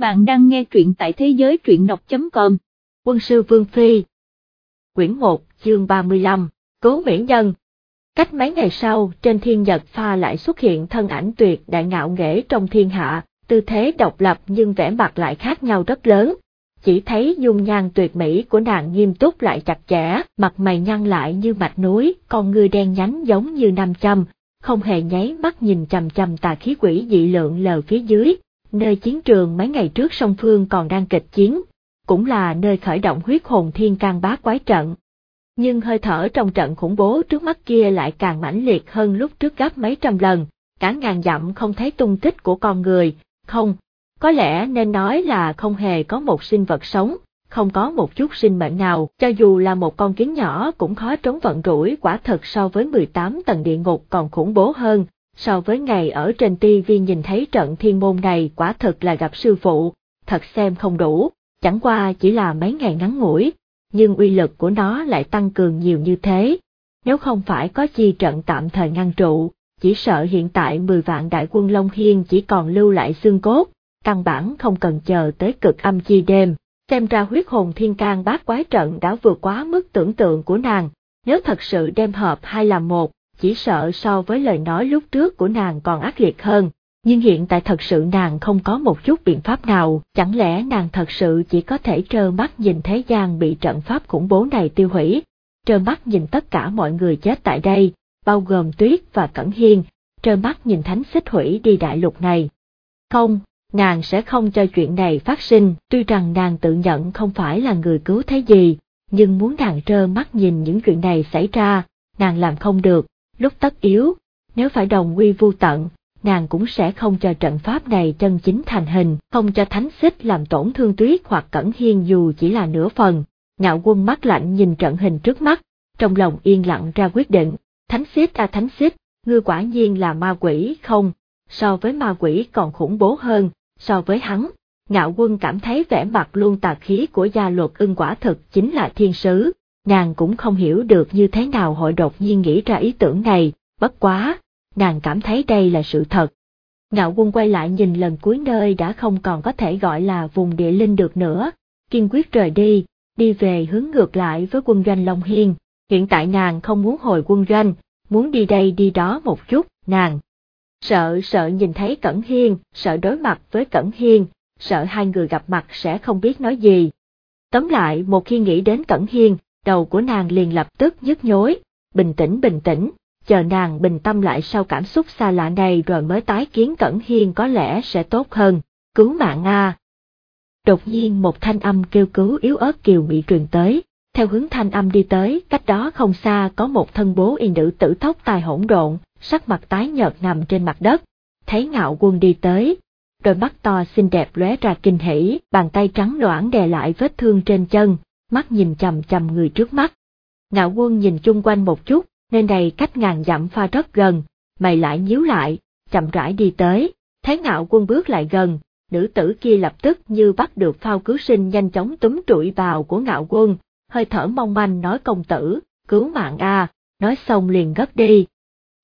Bạn đang nghe truyện tại thế giới truyện đọc.com. Quân sư Vương Phi Quyển 1, chương 35, Cố Mỹ Nhân Cách mấy ngày sau, trên thiên nhật pha lại xuất hiện thân ảnh tuyệt đại ngạo nghễ trong thiên hạ, tư thế độc lập nhưng vẻ mặt lại khác nhau rất lớn. Chỉ thấy dung nhan tuyệt mỹ của nàng nghiêm túc lại chặt chẽ, mặt mày nhăn lại như mạch núi, con ngươi đen nhánh giống như nam châm, không hề nháy mắt nhìn chầm chầm tà khí quỷ dị lượng lờ phía dưới, nơi chiến trường mấy ngày trước song phương còn đang kịch chiến, cũng là nơi khởi động huyết hồn thiên can bá quái trận. Nhưng hơi thở trong trận khủng bố trước mắt kia lại càng mãnh liệt hơn lúc trước gấp mấy trăm lần, cả ngàn dặm không thấy tung tích của con người, không, có lẽ nên nói là không hề có một sinh vật sống, không có một chút sinh mệnh nào, cho dù là một con kiến nhỏ cũng khó trốn vận rủi quả thật so với 18 tầng địa ngục còn khủng bố hơn, so với ngày ở trên TV nhìn thấy trận thiên môn này quả thật là gặp sư phụ, thật xem không đủ, chẳng qua chỉ là mấy ngày ngắn ngủi, nhưng uy lực của nó lại tăng cường nhiều như thế. Nếu không phải có chi trận tạm thời ngăn trụ, chỉ sợ hiện tại 10 vạn đại quân Long Hiên chỉ còn lưu lại xương cốt, căn bản không cần chờ tới cực âm chi đêm. Xem ra huyết hồn thiên can bát quái trận đã vượt quá mức tưởng tượng của nàng, nếu thật sự đem hợp hai làm một, chỉ sợ so với lời nói lúc trước của nàng còn ác liệt hơn, nhưng hiện tại thật sự nàng không có một chút biện pháp nào, chẳng lẽ nàng thật sự chỉ có thể trơ mắt nhìn thế gian bị trận pháp khủng bố này tiêu hủy, trơ mắt nhìn tất cả mọi người chết tại đây, bao gồm Tuyết và Cẩn Hiên, trơ mắt nhìn thánh xích hủy đi đại lục này. Không, nàng sẽ không cho chuyện này phát sinh, tuy rằng nàng tự nhận không phải là người cứu thế gì, nhưng muốn nàng trơ mắt nhìn những chuyện này xảy ra, nàng làm không được, lúc tất yếu, nếu phải đồng quy vu tận, nàng cũng sẽ không cho trận pháp này chân chính thành hình, không cho thánh xích làm tổn thương tuyết hoặc cẩn hiên dù chỉ là nửa phần. Ngạo quân mắt lạnh nhìn trận hình trước mắt, trong lòng yên lặng ra quyết định, thánh xích à thánh xích, ngươi quả nhiên là ma quỷ không, so với ma quỷ còn khủng bố hơn, so với hắn. Ngạo quân cảm thấy vẻ mặt luôn tà khí của gia luật ưng quả thực chính là thiên sứ, nàng cũng không hiểu được như thế nào hội đột nhiên nghĩ ra ý tưởng này, bất quá, nàng cảm thấy đây là sự thật. Ngạo quân quay lại nhìn lần cuối nơi đã không còn có thể gọi là vùng địa linh được nữa, kiên quyết rời đi, đi về hướng ngược lại với quân doanh Long Hiên, hiện tại nàng không muốn hồi quân doanh, muốn đi đây đi đó một chút, nàng. Sợ sợ nhìn thấy Cẩn Hiên, sợ đối mặt với Cẩn Hiên, sợ hai người gặp mặt sẽ không biết nói gì. Tóm lại một khi nghĩ đến Cẩn Hiên, đầu của nàng liền lập tức nhức nhối, bình tĩnh bình tĩnh, chờ nàng bình tâm lại sau cảm xúc xa lạ này rồi mới tái kiến Cẩn Hiên có lẽ sẽ tốt hơn, cứu mạng a. Đột nhiên một thanh âm kêu cứu yếu ớt kiều bị truyền tới, theo hướng thanh âm đi tới, cách đó không xa có một thân bố y nữ tử tóc tai hỗn độn, sắc mặt tái nhợt nằm trên mặt đất, thấy ngạo quân đi tới, đôi mắt to xinh đẹp lóe ra kinh hỉ, bàn tay trắng loãng đè lại vết thương trên chân, mắt nhìn chầm chầm người trước mắt. Ngạo quân nhìn chung quanh một chút, nên đây cách ngàn dặm pha rất gần, mày lại nhíu lại, chậm rãi đi tới, thấy ngạo quân bước lại gần, nữ tử kia lập tức như bắt được phao cứu sinh nhanh chóng túm trụi vào của ngạo quân, hơi thở mong manh nói công tử, cứu mạng a, nói xong liền gấp đi.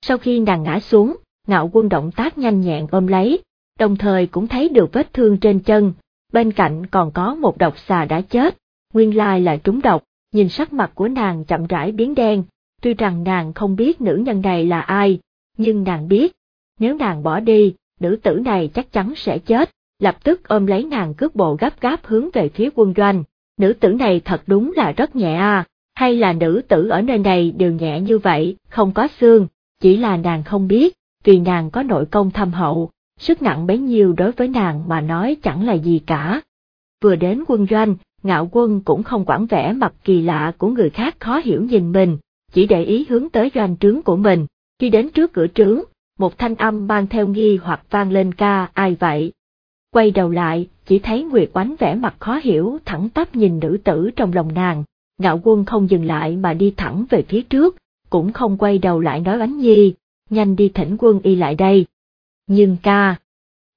Sau khi nàng ngã xuống, ngạo quân động tác nhanh nhẹn ôm lấy, đồng thời cũng thấy được vết thương trên chân, bên cạnh còn có một độc xà đã chết, nguyên lai là trúng độc, nhìn sắc mặt của nàng chậm rãi biến đen, tuy rằng nàng không biết nữ nhân này là ai, nhưng nàng biết, nếu nàng bỏ đi, nữ tử này chắc chắn sẽ chết, lập tức ôm lấy nàng cướp bộ gấp gáp hướng về phía quân doanh. Nữ tử này thật đúng là rất nhẹ à, hay là nữ tử ở nơi này đều nhẹ như vậy, không có xương, chỉ là nàng không biết, vì nàng có nội công thâm hậu, sức nặng bấy nhiêu đối với nàng mà nói chẳng là gì cả. Vừa đến quân doanh, ngạo quân cũng không quản vẻ mặt kỳ lạ của người khác khó hiểu nhìn mình, chỉ để ý hướng tới doanh trướng của mình, khi đến trước cửa trướng, một thanh âm mang theo nghi hoặc vang lên ca ai vậy. Quay đầu lại, chỉ thấy Nguyệt Oánh vẻ mặt khó hiểu thẳng tắp nhìn nữ tử trong lòng nàng, ngạo quân không dừng lại mà đi thẳng về phía trước, cũng không quay đầu lại nói Oánh Nhi, nhanh đi thỉnh quân y lại đây. Nhưng ca,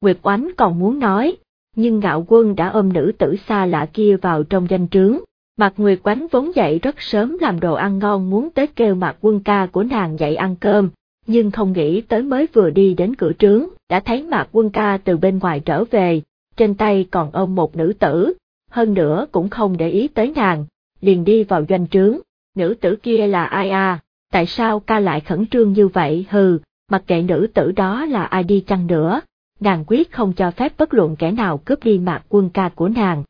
Nguyệt Oánh còn muốn nói, nhưng ngạo quân đã ôm nữ tử xa lạ kia vào trong danh trướng. Mạc Nguyệt Quánh vốn dậy rất sớm làm đồ ăn ngon muốn tới kêu Mạc Quân ca của nàng dậy ăn cơm, nhưng không nghĩ tới mới vừa đi đến cửa trướng, đã thấy Mạc Quân ca từ bên ngoài trở về, trên tay còn ôm một nữ tử, hơn nữa cũng không để ý tới nàng, liền đi vào doanh trướng, nữ tử kia là ai à, tại sao ca lại khẩn trương như vậy? Hừ, mặc kệ nữ tử đó là ai đi chăng nữa, nàng quyết không cho phép bất luận kẻ nào cướp đi mạc quân ca của nàng.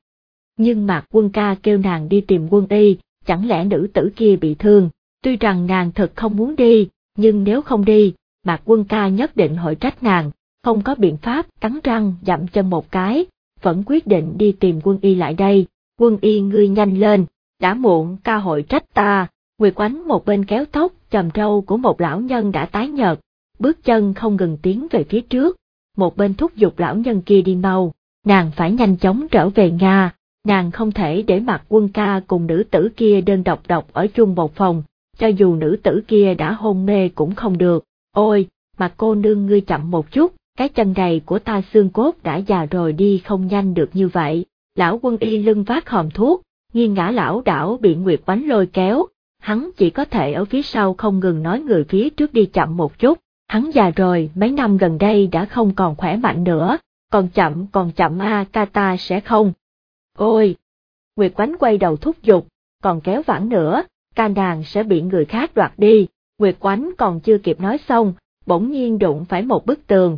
Nhưng mạc quân ca kêu nàng đi tìm quân y, chẳng lẽ nữ tử kia bị thương, tuy rằng nàng thật không muốn đi, nhưng nếu không đi, mạc quân ca nhất định hội trách nàng, không có biện pháp cắn răng dặm chân một cái, vẫn quyết định đi tìm quân y lại đây, quân y ngươi nhanh lên, đã muộn ca hội trách ta, Nguyệt Oánh một bên kéo tóc chầm râu của một lão nhân đã tái nhợt, bước chân không ngừng tiến về phía trước, một bên thúc giục lão nhân kia đi mau, nàng phải nhanh chóng trở về Nga, nàng không thể để mặc quân ca cùng nữ tử kia đơn độc độc ở chung một phòng, cho dù nữ tử kia đã hôn mê cũng không được, ôi, mà cô nương ngươi chậm một chút, cái chân này của ta xương cốt đã già rồi đi không nhanh được như vậy, lão quân y lưng vác hòm thuốc, nghiêng ngã lão đảo bị Nguyệt Bánh lôi kéo, hắn chỉ có thể ở phía sau không ngừng nói người phía trước đi chậm một chút, hắn già rồi mấy năm gần đây đã không còn khỏe mạnh nữa, còn chậm còn chậm a ca ta sẽ không. Ôi! Nguyệt Quánh quay đầu thúc giục, còn kéo vãn nữa, ca nàng sẽ bị người khác đoạt đi, Nguyệt Quánh còn chưa kịp nói xong, bỗng nhiên đụng phải một bức tường.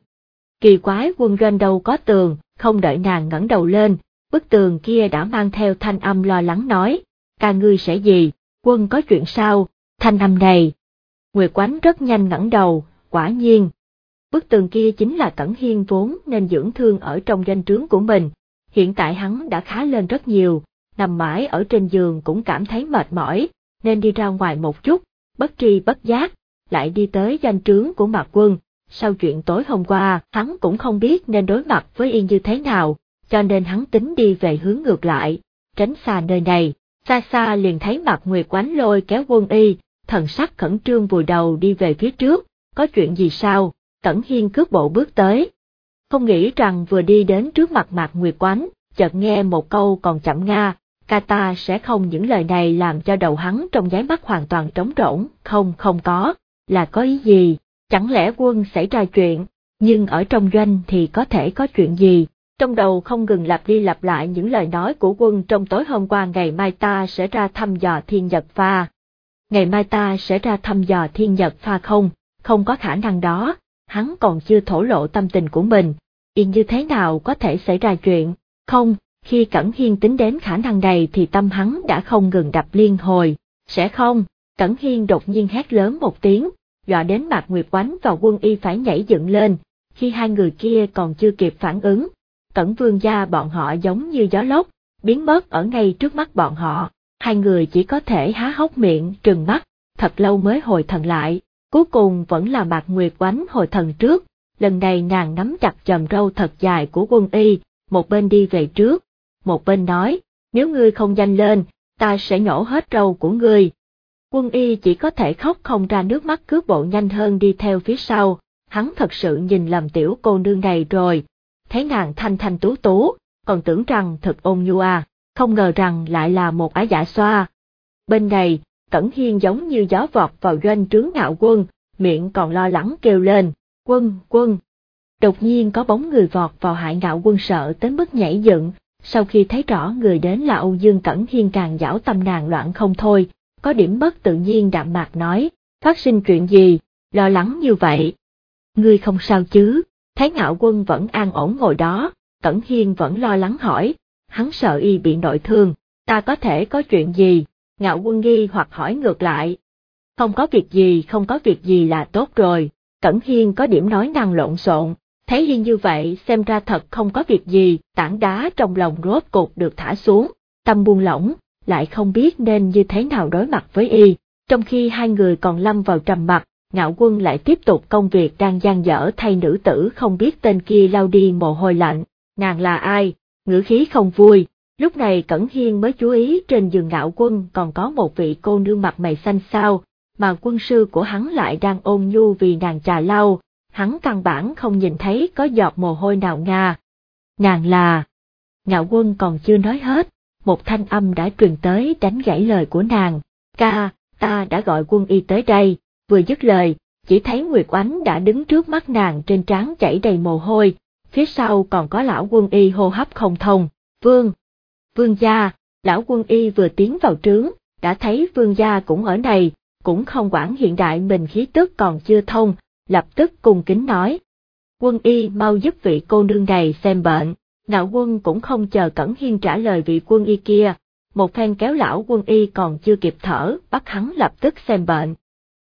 Kỳ quái quân Rên đâu có tường, không đợi nàng ngẩng đầu lên, bức tường kia đã mang theo thanh âm lo lắng nói, ca ngươi sẽ gì, quân có chuyện sao, thanh âm này. Nguyệt Quánh rất nhanh ngẩng đầu, quả nhiên. Bức tường kia chính là Tẩn Hiên vốn nên dưỡng thương ở trong doanh trướng của mình, hiện tại hắn đã khá lên rất nhiều, nằm mãi ở trên giường cũng cảm thấy mệt mỏi, nên đi ra ngoài một chút, bất tri bất giác, lại đi tới doanh trướng của Mạc Quân. Sau chuyện tối hôm qua, hắn cũng không biết nên đối mặt với Yên như thế nào, cho nên hắn tính đi về hướng ngược lại, tránh xa nơi này. Xa xa liền thấy mặt Nguyệt quánh lôi kéo quân y, thần sắc khẩn trương vùi đầu đi về phía trước, có chuyện gì sao, Cẩn Hiên cướp bộ bước tới. Không nghĩ rằng vừa đi đến trước mặt mặt Nguyệt quánh, chợt nghe một câu còn chậm nga, ca ta sẽ không những lời này làm cho đầu hắn trong nháy mắt hoàn toàn trống rỗng, không không có, là có ý gì, chẳng lẽ quân xảy ra chuyện, nhưng ở trong doanh thì có thể có chuyện gì, trong đầu không ngừng lặp đi lặp lại những lời nói của quân trong tối hôm qua ngày mai ta sẽ ra thăm dò thiên nhật pha. Ngày mai ta sẽ ra thăm dò thiên nhật pha không, không có khả năng đó, hắn còn chưa thổ lộ tâm tình của mình, yên như thế nào có thể xảy ra chuyện, không, khi Cẩn Hiên tính đến khả năng này thì tâm hắn đã không ngừng đập liên hồi, sẽ không, Cẩn Hiên đột nhiên hét lớn một tiếng, dọa đến mặt Nguyệt Quánh và quân y phải nhảy dựng lên, khi hai người kia còn chưa kịp phản ứng, Cẩn Vương gia bọn họ giống như gió lốc, biến mất ở ngay trước mắt bọn họ, hai người chỉ có thể há hốc miệng, trừng mắt, thật lâu mới hồi thần lại, cuối cùng vẫn là Mạc Nguyệt Quánh hồi thần trước, lần này nàng nắm chặt chầm râu thật dài của quân y, một bên đi về trước, một bên nói, nếu ngươi không danh lên, ta sẽ nhổ hết râu của ngươi. Quân y chỉ có thể khóc không ra nước mắt cướp bộ nhanh hơn đi theo phía sau, hắn thật sự nhìn lầm tiểu cô nương này rồi, thấy nàng thanh thanh tú tú, còn tưởng rằng thật ôn nhu à, không ngờ rằng lại là một ái giả xoa. Bên này, Cẩn Hiên giống như gió vọt vào doanh trướng ngạo quân, miệng còn lo lắng kêu lên, quân, quân. Đột nhiên có bóng người vọt vào hại ngạo quân sợ tới mức nhảy dựng, sau khi thấy rõ người đến là Âu Dương Cẩn Hiên càng giảo tâm nàng loạn không thôi, có điểm bất tự nhiên đạm mạc nói, phát sinh chuyện gì, lo lắng như vậy. Ngươi không sao chứ, thấy ngạo quân vẫn an ổn ngồi đó, Cẩn Hiên vẫn lo lắng hỏi, hắn sợ y bị nội thương, ta có thể có chuyện gì, ngạo quân nghi hoặc hỏi ngược lại. Không có việc gì không có việc gì là tốt rồi, Cẩn Hiên có điểm nói năng lộn xộn, thấy Hiên như vậy xem ra thật không có việc gì, tảng đá trong lòng rốt cục được thả xuống, tâm buông lỏng, lại không biết nên như thế nào đối mặt với y, trong khi hai người còn lâm vào trầm mặc, ngạo quân lại tiếp tục công việc đang gian dở thay nữ tử không biết tên kia lao đi mồ hôi lạnh, nàng là ai, ngữ khí không vui. Lúc này Cẩn Hiên mới chú ý trên giường ngạo quân còn có một vị cô nương mặt mày xanh xao, mà quân sư của hắn lại đang ôn nhu vì nàng trà lau, hắn căn bản không nhìn thấy có giọt mồ hôi nào nga. Nàng là... Ngạo quân còn chưa nói hết, một thanh âm đã truyền tới đánh gãy lời của nàng. Ca, ta đã gọi quân y tới đây, vừa dứt lời, chỉ thấy Nguyệt Oánh đã đứng trước mắt nàng trên trán chảy đầy mồ hôi, phía sau còn có lão quân y hô hấp không thông, vương, vương gia, lão quân y vừa tiến vào trướng, đã thấy vương gia cũng ở này, cũng không quản hiện đại mình khí tức còn chưa thông, lập tức cùng kính nói. Quân y mau giúp vị cô nương này xem bệnh, ngạo quân cũng không chờ Cẩn Hiên trả lời vị quân y kia, một phen kéo lão quân y còn chưa kịp thở, bắt hắn lập tức xem bệnh.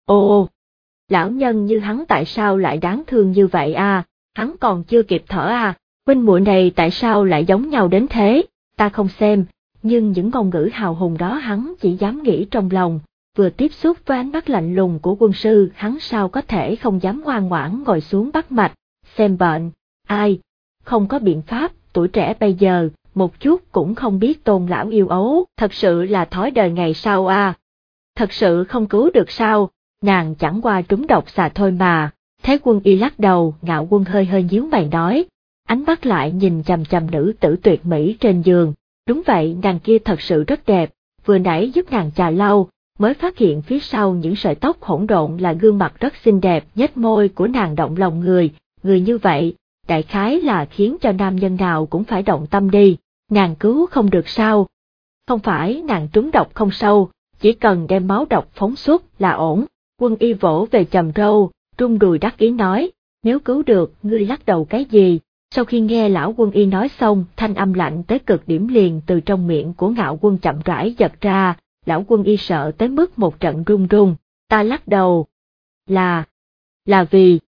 Ồ, lão nhân như hắn tại sao lại đáng thương như vậy à, hắn còn chưa kịp thở à, huynh muội này tại sao lại giống nhau đến thế, ta không xem, nhưng những ngôn ngữ hào hùng đó hắn chỉ dám nghĩ trong lòng, vừa tiếp xúc với ánh mắt lạnh lùng của quân sư hắn sao có thể không dám ngoan ngoãn ngồi xuống bắt mạch, xem bệnh, ai, không có biện pháp, tuổi trẻ bây giờ, một chút cũng không biết tôn lão yêu ấu, thật sự là thói đời ngày sau à. Thật sự không cứu được sao, nàng chẳng qua trúng độc xà thôi mà, thế quân y lắc đầu, ngạo quân hơi hơi nhíu mày nói, ánh mắt lại nhìn chằm chằm nữ tử tuyệt mỹ trên giường, đúng vậy nàng kia thật sự rất đẹp, vừa nãy giúp nàng trà lau, mới phát hiện phía sau những sợi tóc hỗn độn là gương mặt rất xinh đẹp nhếch môi của nàng động lòng người, người như vậy, đại khái là khiến cho nam nhân nào cũng phải động tâm đi, nàng cứu không được sao. Không phải nàng trúng độc không sâu, chỉ cần đem máu độc phóng xuất là ổn, quân y vỗ về trầm râu, trung đùi đắc ý nói, nếu cứu được, ngươi lắc đầu cái gì? Sau khi nghe lão quân y nói xong, thanh âm lạnh tới cực điểm liền từ trong miệng của ngạo quân chậm rãi giật ra, lão quân y sợ tới mức một trận run run, ta lắc đầu. Là, là vì,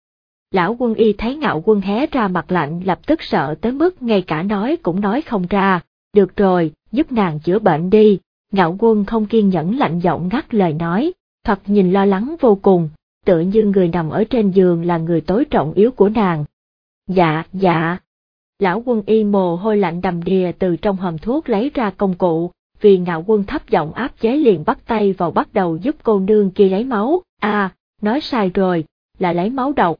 lão quân y thấy ngạo quân hé ra mặt lạnh lập tức sợ tới mức ngay cả nói cũng nói không ra, được rồi, giúp nàng chữa bệnh đi, ngạo quân không kiên nhẫn lạnh giọng ngắt lời nói, thật nhìn lo lắng vô cùng, tựa như người nằm ở trên giường là người tối trọng yếu của nàng. Dạ, dạ. Lão quân y mồ hôi lạnh đầm đìa từ trong hòm thuốc lấy ra công cụ, vì ngạo quân thấp giọng áp chế liền bắt tay vào bắt đầu giúp cô nương kia lấy máu, à, nói sai rồi, là lấy máu độc.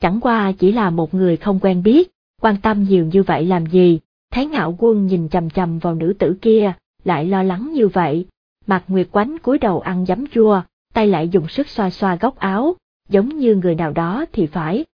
Chẳng qua chỉ là một người không quen biết, quan tâm nhiều như vậy làm gì, thấy ngạo quân nhìn chầm chầm vào nữ tử kia, lại lo lắng như vậy. Mặt Nguyệt Quánh cúi đầu ăn giấm chua, tay lại dùng sức xoa xoa góc áo, giống như người nào đó thì phải.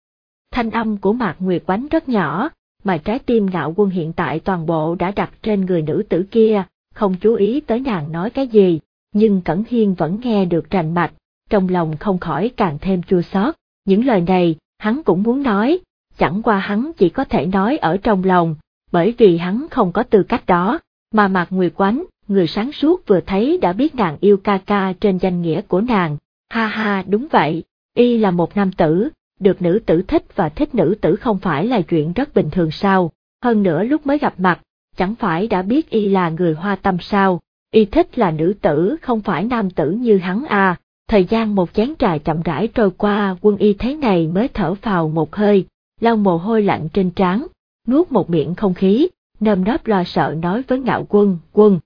Thanh âm của Mạc Nguyệt Quánh rất nhỏ, mà trái tim ngạo quân hiện tại toàn bộ đã đặt trên người nữ tử kia, không chú ý tới nàng nói cái gì, nhưng Cẩn Hiên vẫn nghe được rành mạch, trong lòng không khỏi càng thêm chua xót. Những lời này, hắn cũng muốn nói, chẳng qua hắn chỉ có thể nói ở trong lòng, bởi vì hắn không có tư cách đó, mà Mạc Nguyệt Quánh, người sáng suốt vừa thấy đã biết nàng yêu ca ca trên danh nghĩa của nàng. Ha ha đúng vậy, y là một nam tử, được nữ tử thích và thích nữ tử không phải là chuyện rất bình thường sao, hơn nữa lúc mới gặp mặt, chẳng phải đã biết y là người hoa tâm sao, y thích là nữ tử không phải nam tử như hắn à. Thời gian một chén trà chậm rãi trôi qua quân y thế này mới thở vào một hơi, lau mồ hôi lạnh trên trán, nuốt một miệng không khí, nơm nớp lo sợ nói với ngạo quân, quân.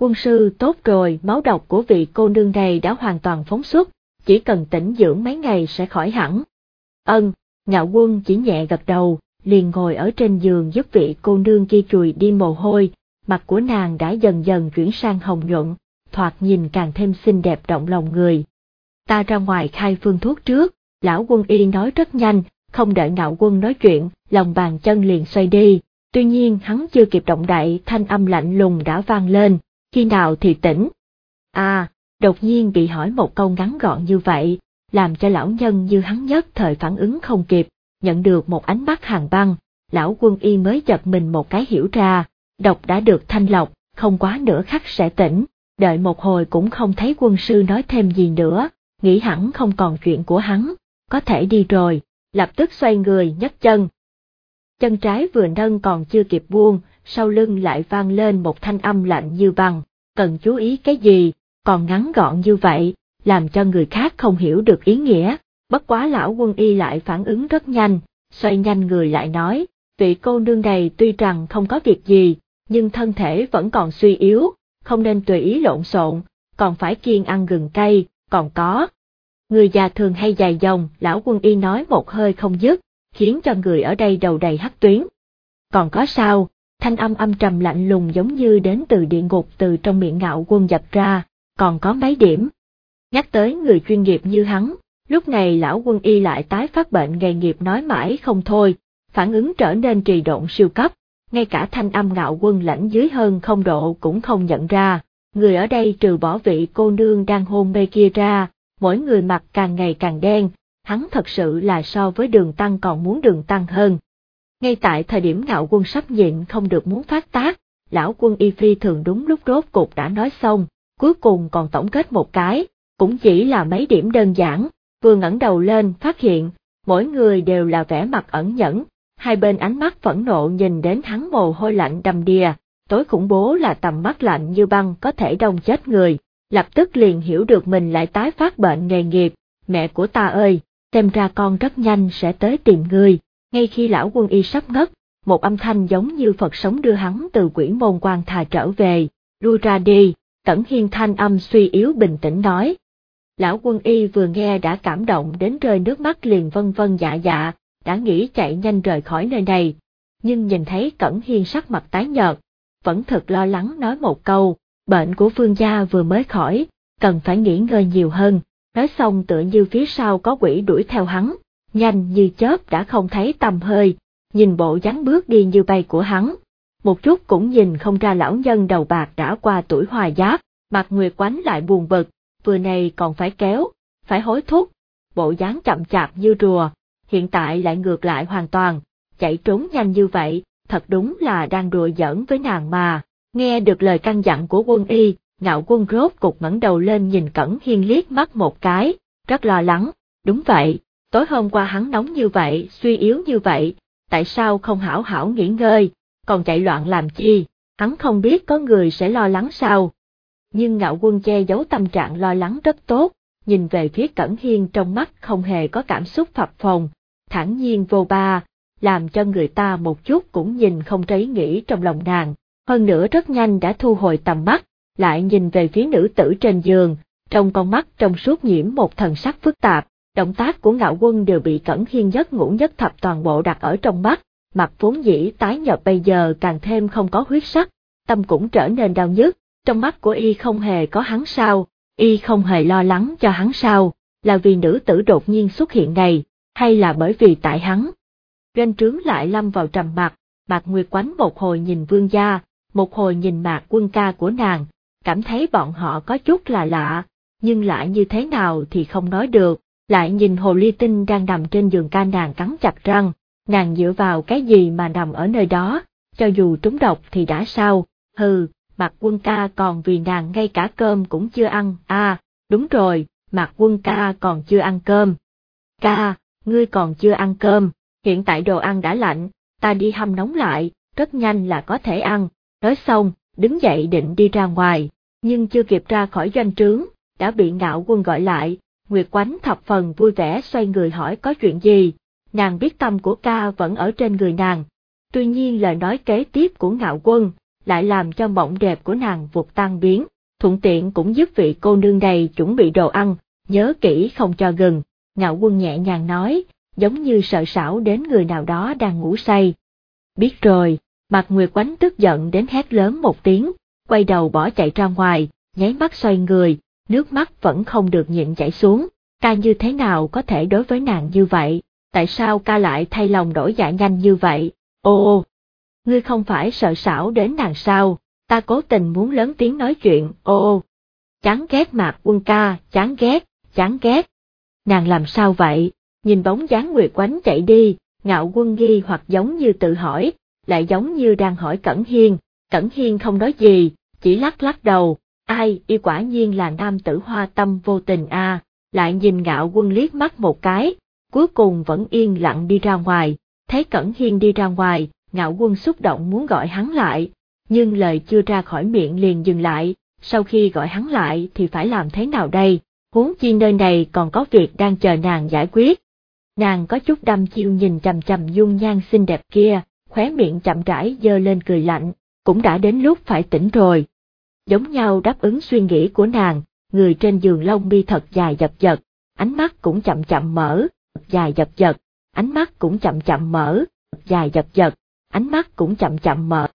Quân sư tốt rồi, máu độc của vị cô nương này đã hoàn toàn phóng xuất, chỉ cần tĩnh dưỡng mấy ngày sẽ khỏi hẳn. Ân, ngạo quân chỉ nhẹ gật đầu, liền ngồi ở trên giường giúp vị cô nương kia chùi đi mồ hôi, mặt của nàng đã dần dần chuyển sang hồng nhuận, thoạt nhìn càng thêm xinh đẹp động lòng người. Ta ra ngoài khai phương thuốc trước, lão quân y nói rất nhanh, không đợi ngạo quân nói chuyện, lòng bàn chân liền xoay đi, tuy nhiên hắn chưa kịp động đậy thanh âm lạnh lùng đã vang lên, khi nào thì tỉnh. À, đột nhiên bị hỏi một câu ngắn gọn như vậy, làm cho lão nhân như hắn nhất thời phản ứng không kịp, nhận được một ánh mắt hàng băng, lão quân y mới giật mình một cái hiểu ra, độc đã được thanh lọc, không quá nửa khắc sẽ tỉnh, đợi một hồi cũng không thấy quân sư nói thêm gì nữa, nghĩ hẳn không còn chuyện của hắn, có thể đi rồi, lập tức xoay người nhấc chân. Chân trái vừa nâng còn chưa kịp buông, sau lưng lại vang lên một thanh âm lạnh như băng, cần chú ý cái gì, còn ngắn gọn như vậy, làm cho người khác không hiểu được ý nghĩa, bất quá lão quân y lại phản ứng rất nhanh, xoay nhanh người lại nói, vị cô nương này tuy rằng không có việc gì, nhưng thân thể vẫn còn suy yếu, không nên tùy ý lộn xộn, còn phải kiêng ăn gừng cay, còn có. Người già thường hay dài dòng, lão quân y nói một hơi không dứt, khiến cho người ở đây đầu đầy hắc tuyến. Còn có sao, thanh âm âm trầm lạnh lùng giống như đến từ địa ngục từ trong miệng ngạo quân dập ra, còn có mấy điểm. Nhắc tới người chuyên nghiệp như hắn, lúc này lão quân y lại tái phát bệnh nghề nghiệp nói mãi không thôi, phản ứng trở nên trì độn siêu cấp, ngay cả thanh âm ngạo quân lãnh dưới hơn không độ cũng không nhận ra, người ở đây trừ bỏ vị cô nương đang hôn mê kia ra, mỗi người mặt càng ngày càng đen, hắn thật sự là so với đường tăng còn muốn đường tăng hơn. Ngay tại thời điểm ngạo quân sắp nhịn không được muốn phát tác, lão quân y phi thường đúng lúc rốt cục đã nói xong, cuối cùng còn tổng kết một cái, cũng chỉ là mấy điểm đơn giản, vừa ngẩng đầu lên phát hiện, mỗi người đều là vẻ mặt ẩn nhẫn, hai bên ánh mắt phẫn nộ nhìn đến hắn mồ hôi lạnh đầm đìa, tối khủng bố là tầm mắt lạnh như băng có thể đông chết người, lập tức liền hiểu được mình lại tái phát bệnh nghề nghiệp, mẹ của ta ơi, xem ra con rất nhanh sẽ tới tìm ngươi, ngay khi lão quân y sắp ngất, một âm thanh giống như Phật sống đưa hắn từ quỷ môn quan thà trở về, lui ra đi, tẩn Hiên thanh âm suy yếu bình tĩnh nói. Lão quân y vừa nghe đã cảm động đến rơi nước mắt liền vân vân dạ dạ, đã nghĩ chạy nhanh rời khỏi nơi này, nhưng nhìn thấy Cẩn Hiên sắc mặt tái nhợt, vẫn thật lo lắng nói một câu, bệnh của Phương gia vừa mới khỏi, cần phải nghỉ ngơi nhiều hơn, nói xong tựa như phía sau có quỷ đuổi theo hắn, nhanh như chớp đã không thấy tầm hơi, nhìn bộ dáng bước đi như bay của hắn. Một chút cũng nhìn không ra lão nhân đầu bạc đã qua tuổi hòa giáp, mặt nguyệt quánh lại buồn bực, vừa này còn phải kéo, phải hối thúc, bộ dáng chậm chạp như rùa, hiện tại lại ngược lại hoàn toàn, chạy trốn nhanh như vậy, thật đúng là đang đùa giỡn với nàng mà. Nghe được lời căn dặn của quân y, ngạo quân rốt cục ngẩng đầu lên nhìn Cẩn Hiên liếc mắt một cái, rất lo lắng, đúng vậy, tối hôm qua hắn nóng như vậy, suy yếu như vậy, tại sao không hảo hảo nghỉ ngơi, còn chạy loạn làm chi, hắn không biết có người sẽ lo lắng sao. Nhưng ngạo quân che giấu tâm trạng lo lắng rất tốt, nhìn về phía Cẩn Hiên trong mắt không hề có cảm xúc phập phồng, thản nhiên vô ba, làm cho người ta một chút cũng nhìn không thấy nghĩ trong lòng nàng, hơn nữa rất nhanh đã thu hồi tầm mắt, lại nhìn về phía nữ tử trên giường, trong con mắt trong suốt nhiễm một thần sắc phức tạp, động tác của ngạo quân đều bị cẩn hiên nhất ngũ nhất thập toàn bộ đặt ở trong mắt, mặt vốn dĩ tái nhợt bây giờ càng thêm không có huyết sắc, tâm cũng trở nên đau nhức, trong mắt của y không hề có hắn sao, y không hề lo lắng cho hắn sao, là vì nữ tử đột nhiên xuất hiện này, hay là bởi vì tại hắn. Doanh trướng lại lâm vào trầm mặt, Mạc Nguyệt quánh một hồi nhìn vương gia, một hồi nhìn mạc quân ca của nàng, cảm thấy bọn họ có chút là lạ, nhưng lại như thế nào thì không nói được, lại nhìn hồ ly tinh đang nằm trên giường ca nàng cắn chặt răng, nàng dựa vào cái gì mà nằm ở nơi đó, cho dù trúng độc thì đã sao, hừ, Mạc Quân Ca còn vì nàng ngay cả cơm cũng chưa ăn, à, đúng rồi, Mạc Quân Ca còn chưa ăn cơm. Ca, ngươi còn chưa ăn cơm, hiện tại đồ ăn đã lạnh, ta đi hâm nóng lại, rất nhanh là có thể ăn, nói xong, đứng dậy định đi ra ngoài, nhưng chưa kịp ra khỏi doanh trướng, đã bị ngạo quân gọi lại, Nguyệt Quánh thập phần vui vẻ xoay người hỏi có chuyện gì, nàng biết tâm của ca vẫn ở trên người nàng. Tuy nhiên lời nói kế tiếp của ngạo quân, lại làm cho mộng đẹp của nàng vụt tan biến, thuận tiện cũng giúp vị cô nương này chuẩn bị đồ ăn, nhớ kỹ không cho gần. Ngạo quân nhẹ nhàng nói, giống như sợ sảo đến người nào đó đang ngủ say. Biết rồi, mặt Nguyệt Quánh tức giận đến hét lớn một tiếng, quay đầu bỏ chạy ra ngoài, nháy mắt xoay người, nước mắt vẫn không được nhịn chảy xuống, ca như thế nào có thể đối với nàng như vậy, tại sao ca lại thay lòng đổi dạ nhanh như vậy, ô ô, ngươi không phải sợ sảo đến nàng sao, ta cố tình muốn lớn tiếng nói chuyện, ô ô, chán ghét mạc quân ca, chán ghét, chán ghét, nàng làm sao vậy, nhìn bóng dáng Nguyệt Quánh chạy đi, ngạo quân ghi hoặc giống như tự hỏi, lại giống như đang hỏi Cẩn Hiên, Cẩn Hiên không nói gì, chỉ lắc lắc đầu, ai, y quả nhiên là nam tử hoa tâm vô tình a. lại nhìn ngạo quân liếc mắt một cái, cuối cùng vẫn yên lặng đi ra ngoài, thấy Cẩn Hiên đi ra ngoài, ngạo quân xúc động muốn gọi hắn lại, nhưng lời chưa ra khỏi miệng liền dừng lại, sau khi gọi hắn lại thì phải làm thế nào đây, huống chi nơi này còn có việc đang chờ nàng giải quyết. Nàng có chút đăm chiêu nhìn chầm chầm dung nhan xinh đẹp kia, khóe miệng chậm rãi dơ lên cười lạnh, cũng đã đến lúc phải tỉnh rồi. Giống nhau đáp ứng suy nghĩ của nàng, người trên giường lông mi thật dài dập dật, ánh mắt cũng chậm chậm mở, dài dập dật, ánh mắt cũng chậm chậm mở, dài dập dật, ánh mắt cũng chậm chậm mở.